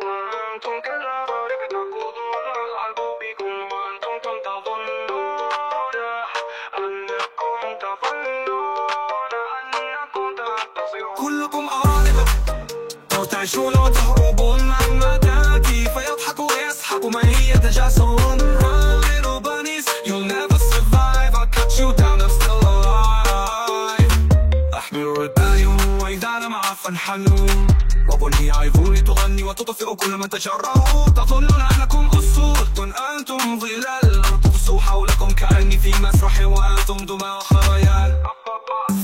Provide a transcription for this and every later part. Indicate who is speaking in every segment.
Speaker 1: وأنتم كالأبرار تقودون الحرب بكم وأنتم تظنون أنكم تظنون أنكم تنتصرون كلكم أرانب تعيشون وتهربون عما تأتي فيضحك ويسحق من يتجاسرون little bunnies You'll never survive. I'll cut you down I'm still alive. أحمل رداء وإذا لم وبني عيفوني وتطفئ كل من تجرأوا تظنون أنكم أسود. أنتم ظلال. تبصوا حولكم كأني في مسرح وأنتم دماء خيال.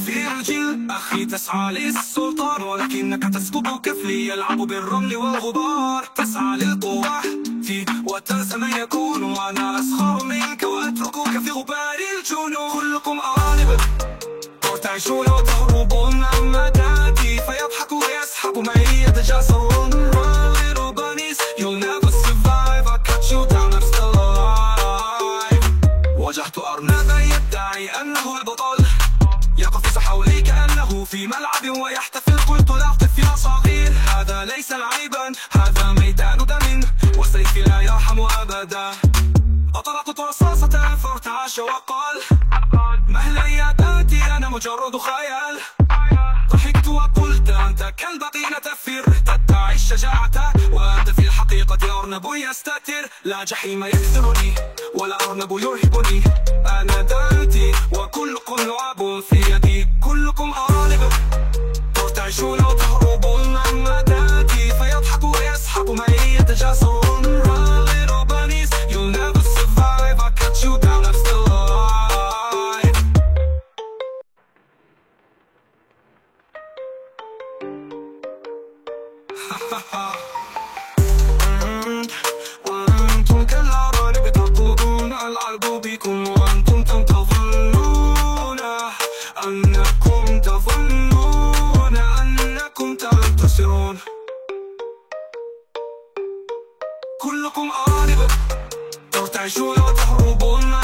Speaker 1: في رجل أخي تسعى للسلطان ولكنك تسكب كفلي يلعب بالرمل والغبار. تسعى للقوة وتنسى من يكون. وأنا أسخر منك وأتركك في غبار الجنون. كلكم أرانب تعيشون وتهربون عما تأتي فيضحك ويسحب معي يتجاسرون أرنبا يدعي أنه البطل. يقفز حولي كأنه في ملعب ويحتفل. قلت لا يا صغير. هذا ليس لعيبا هذا ميدان دم. وسيفي لا يرحم أبدا. أطلقت رصاصة فارتعش وقال. مهلا يا باتي أنا مجرد خيال. ضحكت وقلت أنت كالبقينة فر تدعي الشجاعة. وأنت في الحقيقة أرنب يستتر. لا جحيم يكثرني ولا أرنب يرهبني أنا دانتي وكلكم لعب في يدي. كلكم أرانب تعيشون وتهربون عما تأتي فيضحك ويسحب معي يتجاسرون. Run little bunnies You'll never survive. You down I'm still alive. وأنتم كلكم أرانب تعيشون وتهربون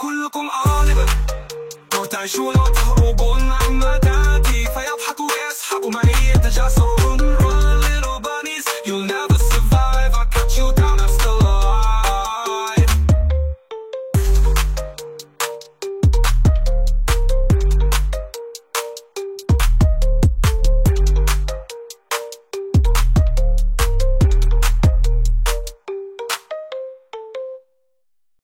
Speaker 1: كلكم أرانب تعيشون وتهربون عما تأتي